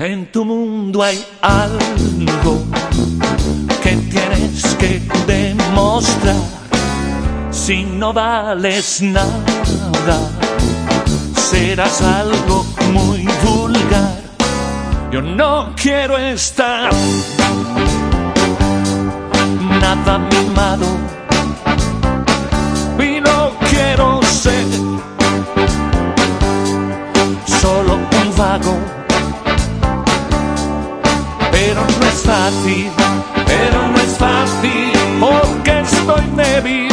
En tu mundo hay algo que tienes que demostrar. Si no vales nada, serás algo muy vulgar. Yo no quiero estar nada mimado y no quiero ser solo un vago fácil, pero no es fácil, porque estoy débil,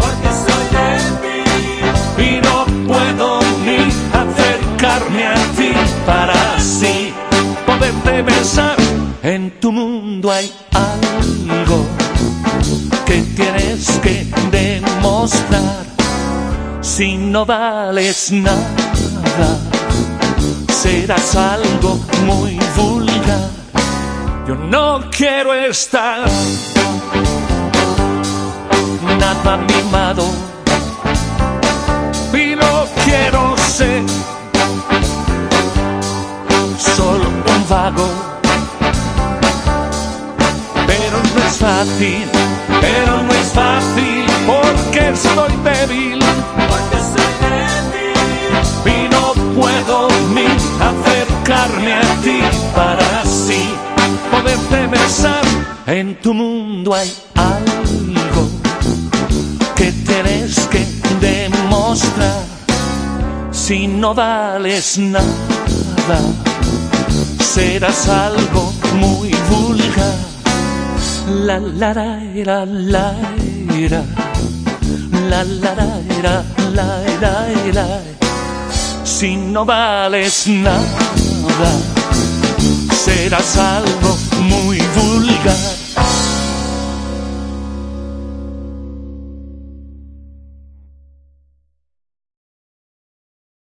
porque soy débil y no puedo ni acercarme a ti para así poderte besar. En tu mundo hay algo que tienes que demostrar. Si no vales nada, serás algo muy vulgar. Yo no quiero estar nada mimado. Y no quiero ser solo un vago. Pero no es fácil, pero no es fácil porque estoy débil. Porque soy débil. Y no puedo ni acercarme a ti para besar. En tu mundo hay algo que tienes que demostrar. Si no vales nada, serás algo muy vulgar. La la la la la la la la la la la si no vales nada serás algo